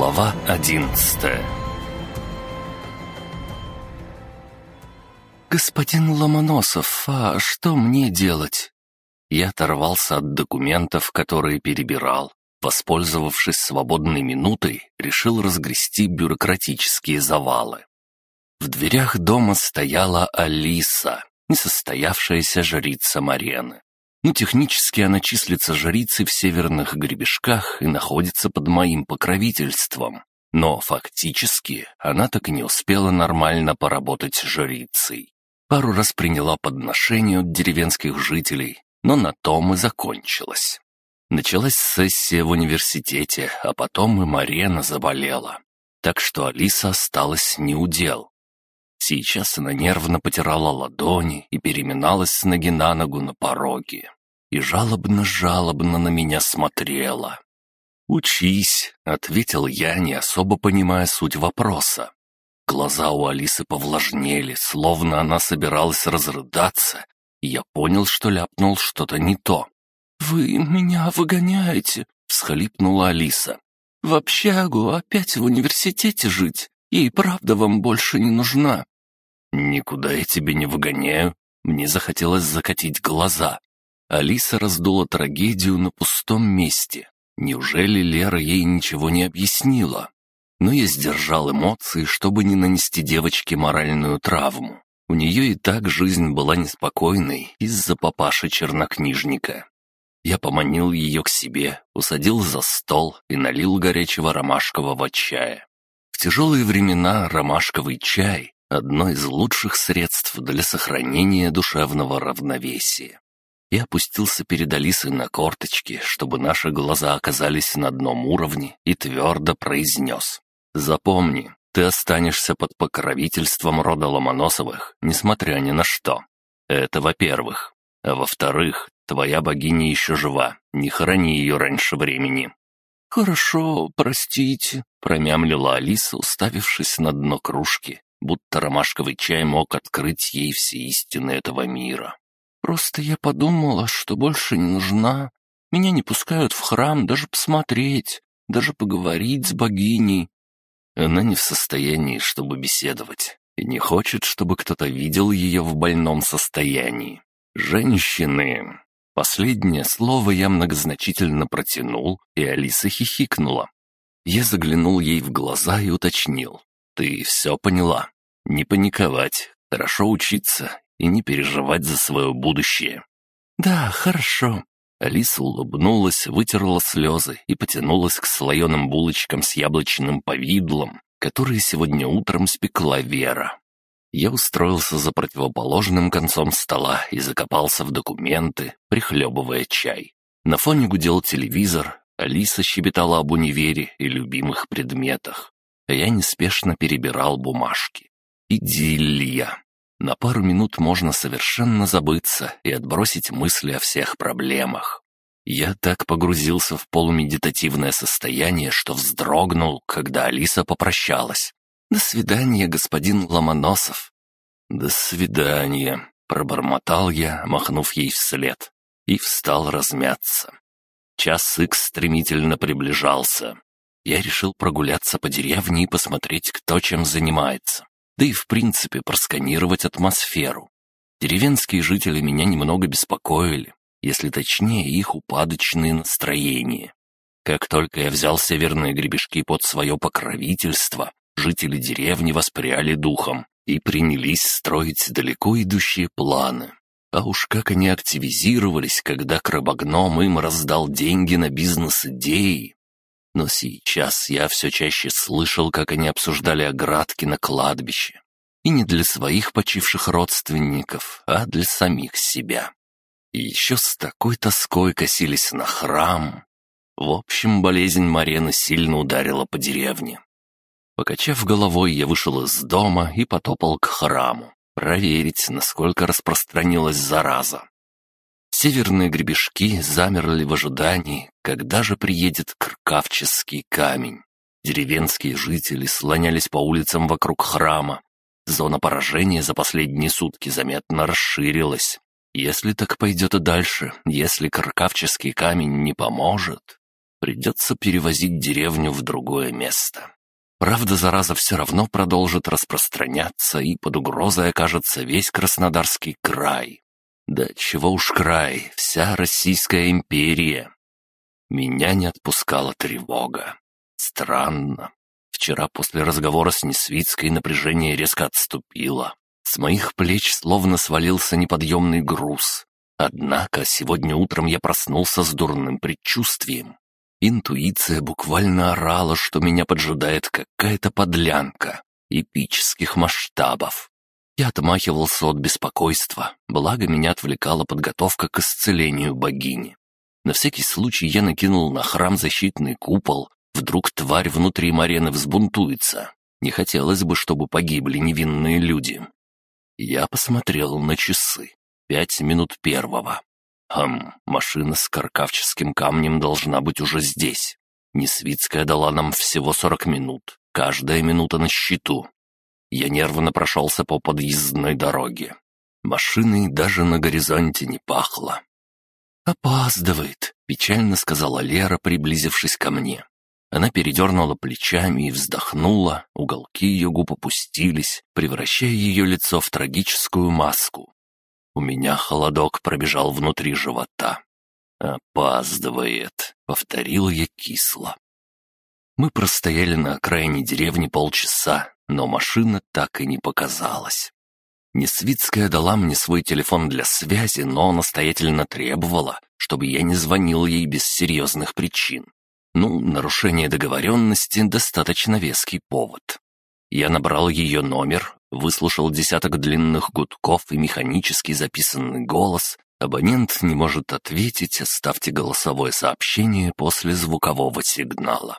Глава одиннадцатая «Господин Ломоносов, а что мне делать?» Я оторвался от документов, которые перебирал. Воспользовавшись свободной минутой, решил разгрести бюрократические завалы. В дверях дома стояла Алиса, несостоявшаяся жрица Марены. Ну, технически она числится жрицей в северных гребешках и находится под моим покровительством. Но фактически она так и не успела нормально поработать жрицей. Пару раз приняла подношения от деревенских жителей, но на том и закончилась. Началась сессия в университете, а потом и Марена заболела. Так что Алиса осталась неудел. Сейчас она нервно потирала ладони и переминалась с ноги на ногу на пороге. И жалобно-жалобно на меня смотрела. «Учись», — ответил я, не особо понимая суть вопроса. Глаза у Алисы повлажнели, словно она собиралась разрыдаться, и я понял, что ляпнул что-то не то. «Вы меня выгоняете», — всхлипнула Алиса. «В общагу опять в университете жить? Ей правда вам больше не нужна?» «Никуда я тебя не выгоняю». Мне захотелось закатить глаза. Алиса раздула трагедию на пустом месте. Неужели Лера ей ничего не объяснила? Но я сдержал эмоции, чтобы не нанести девочке моральную травму. У нее и так жизнь была неспокойной из-за папаши-чернокнижника. Я поманил ее к себе, усадил за стол и налил горячего ромашкового чая. В тяжелые времена ромашковый чай одно из лучших средств для сохранения душевного равновесия. Я опустился перед Алисой на корточки, чтобы наши глаза оказались на одном уровне, и твердо произнес. «Запомни, ты останешься под покровительством рода Ломоносовых, несмотря ни на что. Это во-первых. А во-вторых, твоя богиня еще жива, не храни ее раньше времени». «Хорошо, простите», — промямлила Алиса, уставившись на дно кружки, будто ромашковый чай мог открыть ей все истины этого мира. «Просто я подумала, что больше не нужна. Меня не пускают в храм даже посмотреть, даже поговорить с богиней». Она не в состоянии, чтобы беседовать, и не хочет, чтобы кто-то видел ее в больном состоянии. Женщины... Последнее слово я многозначительно протянул, и Алиса хихикнула. Я заглянул ей в глаза и уточнил. «Ты все поняла?» Не паниковать, хорошо учиться и не переживать за свое будущее. «Да, хорошо». Алиса улыбнулась, вытерла слезы и потянулась к слоеным булочкам с яблочным повидлом, которые сегодня утром спекла Вера. Я устроился за противоположным концом стола и закопался в документы, прихлебывая чай. На фоне гудел телевизор, Алиса щебетала об универе и любимых предметах, я неспешно перебирал бумажки. Идиллия. На пару минут можно совершенно забыться и отбросить мысли о всех проблемах. Я так погрузился в полумедитативное состояние, что вздрогнул, когда Алиса попрощалась. «До свидания, господин Ломоносов». «До свидания», — пробормотал я, махнув ей вслед, и встал размяться. Час икс стремительно приближался. Я решил прогуляться по деревне и посмотреть, кто чем занимается да и в принципе просканировать атмосферу. Деревенские жители меня немного беспокоили, если точнее их упадочные настроения. Как только я взял северные гребешки под свое покровительство, жители деревни воспряли духом и принялись строить далеко идущие планы. А уж как они активизировались, когда крабогном им раздал деньги на бизнес-идеи, но сейчас я все чаще слышал, как они обсуждали оградки на кладбище. И не для своих почивших родственников, а для самих себя. И еще с такой тоской косились на храм. В общем, болезнь Марены сильно ударила по деревне. Покачав головой, я вышел из дома и потопал к храму, проверить, насколько распространилась зараза. Северные гребешки замерли в ожидании, когда же приедет Кркавческий камень. Деревенские жители слонялись по улицам вокруг храма. Зона поражения за последние сутки заметно расширилась. Если так пойдет и дальше, если Кркавческий камень не поможет... Придется перевозить деревню в другое место. Правда, зараза все равно продолжит распространяться, и под угрозой окажется весь Краснодарский край. Да чего уж край, вся Российская империя. Меня не отпускала тревога. Странно. Вчера после разговора с Несвицкой напряжение резко отступило. С моих плеч словно свалился неподъемный груз. Однако сегодня утром я проснулся с дурным предчувствием. Интуиция буквально орала, что меня поджидает какая-то подлянка эпических масштабов. Я отмахивался от беспокойства, благо меня отвлекала подготовка к исцелению богини. На всякий случай я накинул на храм защитный купол, вдруг тварь внутри Марены взбунтуется. Не хотелось бы, чтобы погибли невинные люди. Я посмотрел на часы. Пять минут первого. Хм, машина с каркавческим камнем должна быть уже здесь. Несвицкая дала нам всего сорок минут. Каждая минута на счету. Я нервно прошелся по подъездной дороге. Машиной даже на горизонте не пахло. «Опаздывает», — печально сказала Лера, приблизившись ко мне. Она передернула плечами и вздохнула, уголки ее губ опустились, превращая ее лицо в трагическую маску. У меня холодок пробежал внутри живота. «Опаздывает», — повторил я кисло. Мы простояли на окраине деревни полчаса, но машина так и не показалась. Несвицкая дала мне свой телефон для связи, но настоятельно требовала, чтобы я не звонил ей без серьезных причин. Ну, нарушение договоренности — достаточно веский повод. Я набрал ее номер, выслушал десяток длинных гудков и механически записанный голос. Абонент не может ответить, оставьте голосовое сообщение после звукового сигнала.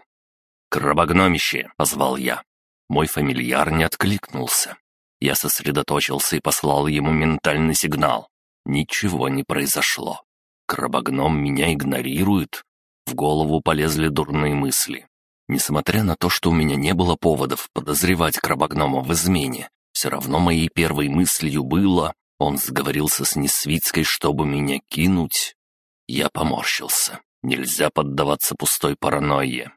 «Крабогномище!» — позвал я. Мой фамильяр не откликнулся. Я сосредоточился и послал ему ментальный сигнал. Ничего не произошло. Крабогном меня игнорирует. В голову полезли дурные мысли. Несмотря на то, что у меня не было поводов подозревать крабогнома в измене, все равно моей первой мыслью было, он сговорился с Несвицкой, чтобы меня кинуть. Я поморщился. Нельзя поддаваться пустой паранойе.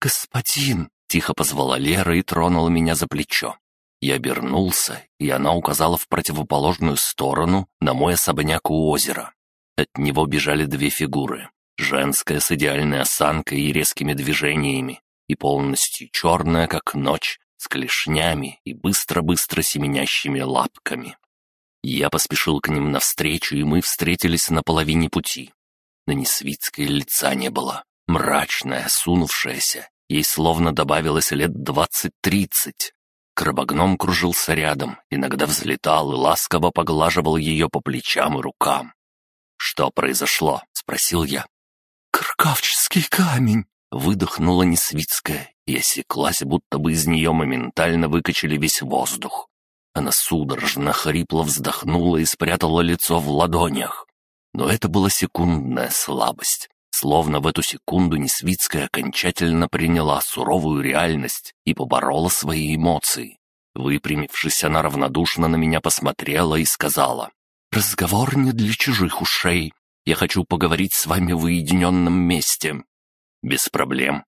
«Господин!» — тихо позвала Лера и тронула меня за плечо. Я обернулся, и она указала в противоположную сторону на мой особняк у озера. От него бежали две фигуры. Женская с идеальной осанкой и резкими движениями, и полностью черная, как ночь, с клешнями и быстро-быстро семенящими лапками. Я поспешил к ним навстречу, и мы встретились на половине пути. На Несвицкой лица не было. Мрачная, сунувшаяся, ей словно добавилось лет двадцать-тридцать. Крабогном кружился рядом, иногда взлетал и ласково поглаживал ее по плечам и рукам. «Что произошло?» — спросил я. «Каркавческий камень!» — выдохнула Несвицкая и осеклась, будто бы из нее моментально выкачали весь воздух. Она судорожно, хрипло вздохнула и спрятала лицо в ладонях. Но это была секундная слабость. Словно в эту секунду Несвицкая окончательно приняла суровую реальность и поборола свои эмоции. Выпрямившись, она равнодушно на меня посмотрела и сказала, «Разговор не для чужих ушей. Я хочу поговорить с вами в уединенном месте». «Без проблем».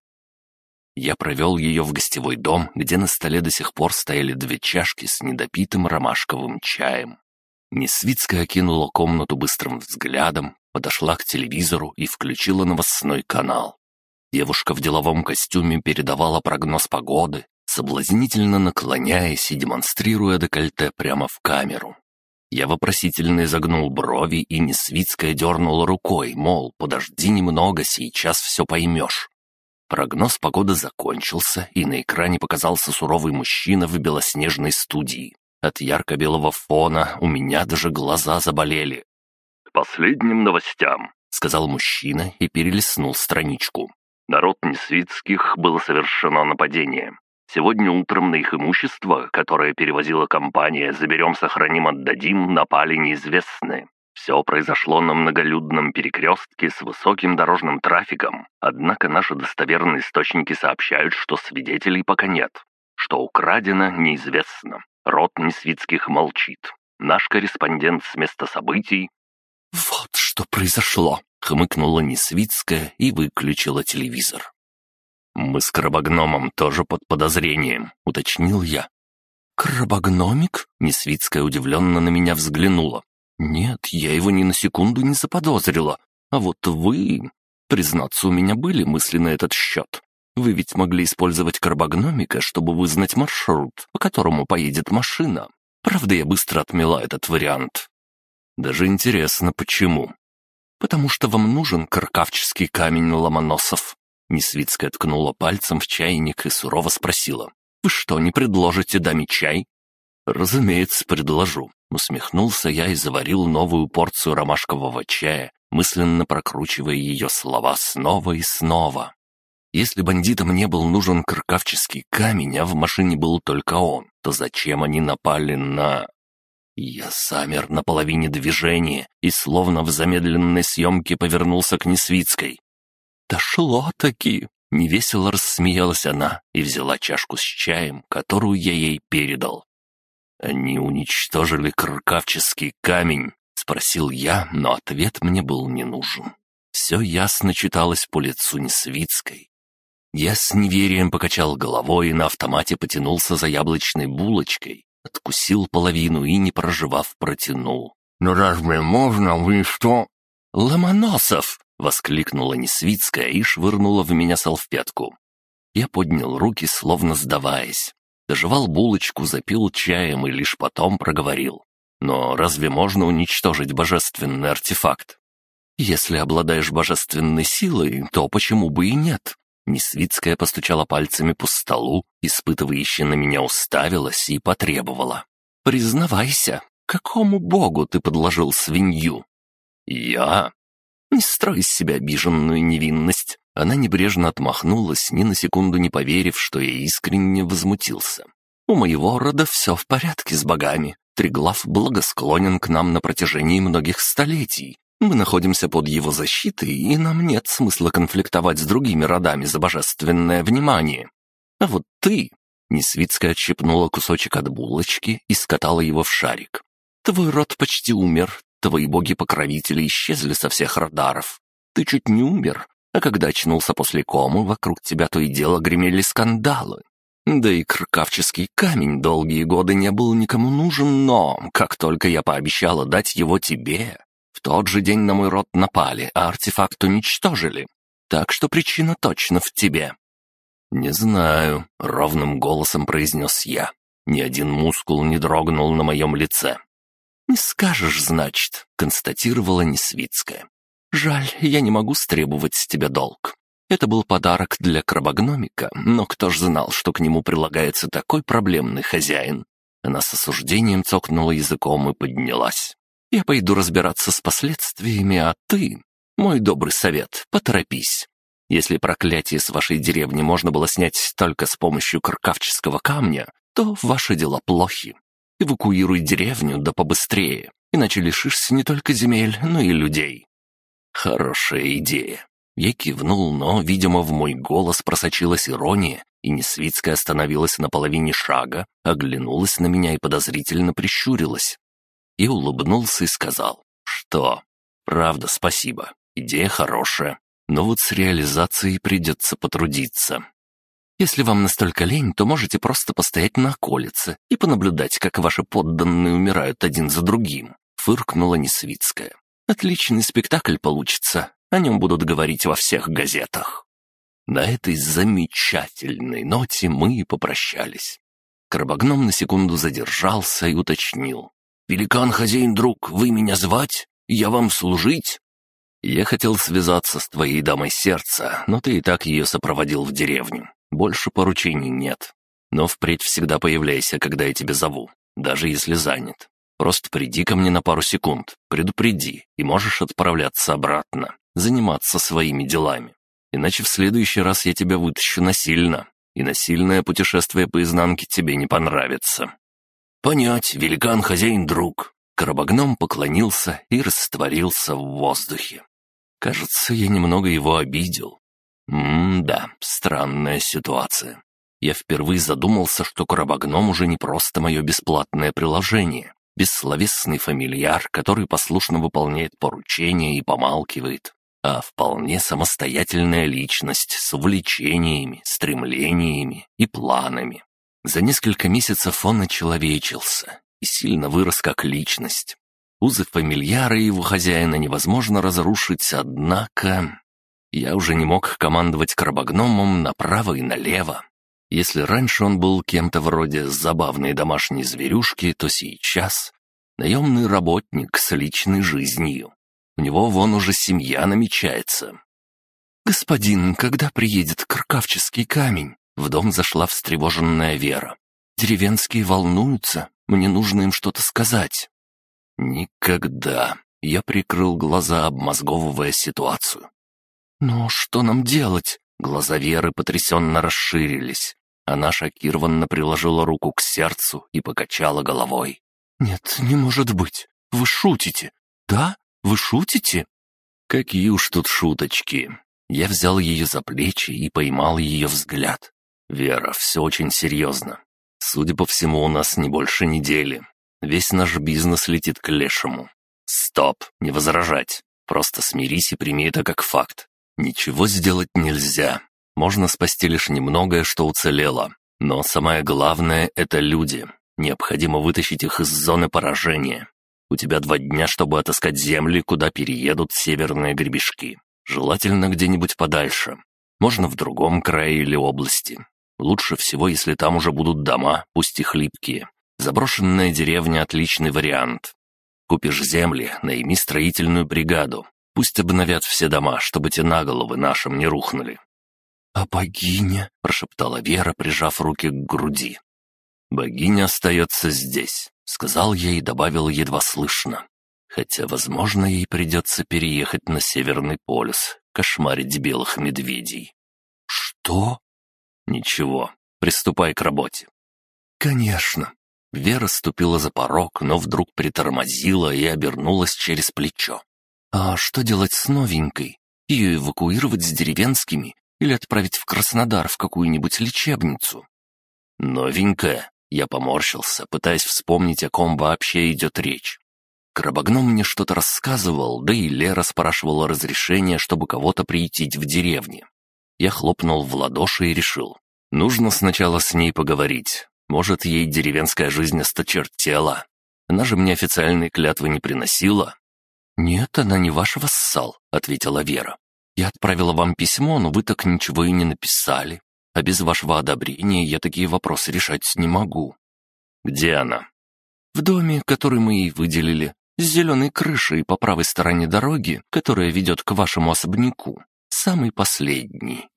Я провел ее в гостевой дом, где на столе до сих пор стояли две чашки с недопитым ромашковым чаем. Несвицкая окинула комнату быстрым взглядом, подошла к телевизору и включила новостной канал. Девушка в деловом костюме передавала прогноз погоды, соблазнительно наклоняясь и демонстрируя декольте прямо в камеру. Я вопросительно изогнул брови, и Несвицкая дернула рукой, мол, подожди немного, сейчас все поймешь. Прогноз погоды закончился, и на экране показался суровый мужчина в белоснежной студии. От ярко-белого фона у меня даже глаза заболели последним новостям», — сказал мужчина и перелистнул страничку. «Народ Несвицких было совершено нападение. Сегодня утром на их имущество, которое перевозила компания «Заберем, сохраним, отдадим», напали неизвестные. Все произошло на многолюдном перекрестке с высоким дорожным трафиком, однако наши достоверные источники сообщают, что свидетелей пока нет. Что украдено, неизвестно. Род Несвицких молчит. Наш корреспондент с места событий «Вот что произошло!» — хмыкнула Несвицкая и выключила телевизор. «Мы с крабогномом тоже под подозрением», — уточнил я. «Крабогномик?» — Несвицкая удивленно на меня взглянула. «Нет, я его ни на секунду не заподозрила. А вот вы...» Признаться, у меня были мысли на этот счет. Вы ведь могли использовать карбогномика, чтобы вызнать маршрут, по которому поедет машина. Правда, я быстро отмела этот вариант. Даже интересно, почему. Потому что вам нужен каркавческий камень Ломоносов. Несвицкая ткнула пальцем в чайник и сурово спросила. «Вы что, не предложите даме чай?» «Разумеется, предложу», — усмехнулся я и заварил новую порцию ромашкового чая, мысленно прокручивая ее слова снова и снова. Если бандитам не был нужен кркавческий камень, а в машине был только он, то зачем они напали на... Я замер на половине движения и словно в замедленной съемке повернулся к Несвицкой. «Дошло-таки!» — невесело рассмеялась она и взяла чашку с чаем, которую я ей передал. «Они уничтожили кркавческий камень», — спросил я, но ответ мне был не нужен. Все ясно читалось по лицу Несвицкой. Я с неверием покачал головой и на автомате потянулся за яблочной булочкой, откусил половину и, не проживав, протянул. «Ну разве можно? Вы что?» «Ломоносов!» — воскликнула Несвицкая и швырнула в меня салфетку. Я поднял руки, словно сдаваясь. Доживал булочку, запил чаем и лишь потом проговорил. Но разве можно уничтожить божественный артефакт? Если обладаешь божественной силой, то почему бы и нет? Несвицкая постучала пальцами по столу, испытывающе на меня уставилась и потребовала. «Признавайся, какому богу ты подложил свинью?» «Я?» «Не строй из себя обиженную невинность». Она небрежно отмахнулась, ни на секунду не поверив, что я искренне возмутился. «У моего рода все в порядке с богами. Триглав благосклонен к нам на протяжении многих столетий. Мы находимся под его защитой, и нам нет смысла конфликтовать с другими родами за божественное внимание. А вот ты...» Несвицкая отщипнула кусочек от булочки и скатала его в шарик. «Твой род почти умер, твои боги-покровители исчезли со всех радаров. Ты чуть не умер, а когда очнулся после комы, вокруг тебя то и дело гремели скандалы. Да и кркавческий камень долгие годы не был никому нужен, но как только я пообещала дать его тебе, в тот же день на мой род напали, а артефакт уничтожили. Так что причина точно в тебе». «Не знаю», — ровным голосом произнес я. Ни один мускул не дрогнул на моем лице. «Не скажешь, значит», — констатировала Несвицкая. «Жаль, я не могу стребовать с тебя долг. Это был подарок для крабогномика, но кто ж знал, что к нему прилагается такой проблемный хозяин?» Она с осуждением цокнула языком и поднялась. Я пойду разбираться с последствиями, а ты, мой добрый совет, поторопись. Если проклятие с вашей деревни можно было снять только с помощью каркавческого камня, то ваши дела плохи. Эвакуируй деревню, да побыстрее, иначе лишишься не только земель, но и людей». «Хорошая идея». Я кивнул, но, видимо, в мой голос просочилась ирония, и Несвицкая остановилась на половине шага, оглянулась на меня и подозрительно прищурилась и улыбнулся и сказал, что «Правда, спасибо, идея хорошая, но вот с реализацией придется потрудиться. Если вам настолько лень, то можете просто постоять на околице и понаблюдать, как ваши подданные умирают один за другим», — фыркнула Несвицкая. «Отличный спектакль получится, о нем будут говорить во всех газетах». На этой замечательной ноте мы и попрощались. Карбогном на секунду задержался и уточнил. «Великан, хозяин, друг, вы меня звать? Я вам служить?» «Я хотел связаться с твоей дамой сердца, но ты и так ее сопроводил в деревню. Больше поручений нет. Но впредь всегда появляйся, когда я тебя зову, даже если занят. Просто приди ко мне на пару секунд, предупреди, и можешь отправляться обратно, заниматься своими делами. Иначе в следующий раз я тебя вытащу насильно, и насильное путешествие по изнанке тебе не понравится. «Понять, великан, хозяин, друг». Карабогном поклонился и растворился в воздухе. Кажется, я немного его обидел. М-да, странная ситуация. Я впервые задумался, что Карабогном уже не просто мое бесплатное приложение, бессловесный фамильяр, который послушно выполняет поручения и помалкивает, а вполне самостоятельная личность с увлечениями, стремлениями и планами. За несколько месяцев он очеловечился и сильно вырос как личность. Узы фамильяра и его хозяина невозможно разрушить, однако... Я уже не мог командовать крабогномом направо и налево. Если раньше он был кем-то вроде забавной домашней зверюшки, то сейчас наемный работник с личной жизнью. У него вон уже семья намечается. «Господин, когда приедет Кркавческий камень?» В дом зашла встревоженная Вера. «Деревенские волнуются, мне нужно им что-то сказать». «Никогда». Я прикрыл глаза, обмозговывая ситуацию. «Но что нам делать?» Глаза Веры потрясенно расширились. Она шокированно приложила руку к сердцу и покачала головой. «Нет, не может быть. Вы шутите. Да? Вы шутите?» «Какие уж тут шуточки!» Я взял ее за плечи и поймал ее взгляд. «Вера, все очень серьезно. Судя по всему, у нас не больше недели. Весь наш бизнес летит к лешему. Стоп, не возражать. Просто смирись и прими это как факт. Ничего сделать нельзя. Можно спасти лишь немногое, что уцелело. Но самое главное — это люди. Необходимо вытащить их из зоны поражения. У тебя два дня, чтобы отыскать земли, куда переедут северные гребешки. Желательно где-нибудь подальше. Можно в другом крае или области. Лучше всего, если там уже будут дома, пусть и хлипкие. Заброшенная деревня — отличный вариант. Купишь земли, найми строительную бригаду. Пусть обновят все дома, чтобы те на головы нашим не рухнули. «А богиня?» — прошептала Вера, прижав руки к груди. «Богиня остается здесь», — сказал я и добавил едва слышно. Хотя, возможно, ей придется переехать на Северный полюс, кошмарить белых медведей. «Что?» «Ничего, приступай к работе». «Конечно». Вера ступила за порог, но вдруг притормозила и обернулась через плечо. «А что делать с новенькой? Ее эвакуировать с деревенскими или отправить в Краснодар в какую-нибудь лечебницу?» «Новенькая?» Я поморщился, пытаясь вспомнить, о ком вообще идет речь. Крабогном мне что-то рассказывал, да и Лера спрашивала разрешения, чтобы кого-то приютить в деревне. Я хлопнул в ладоши и решил. Нужно сначала с ней поговорить. Может, ей деревенская жизнь осточертела. Она же мне официальные клятвы не приносила. «Нет, она не ваш вассал», — ответила Вера. «Я отправила вам письмо, но вы так ничего и не написали. А без вашего одобрения я такие вопросы решать не могу». «Где она?» «В доме, который мы ей выделили, с зеленой крышей по правой стороне дороги, которая ведет к вашему особняку. Самый последний».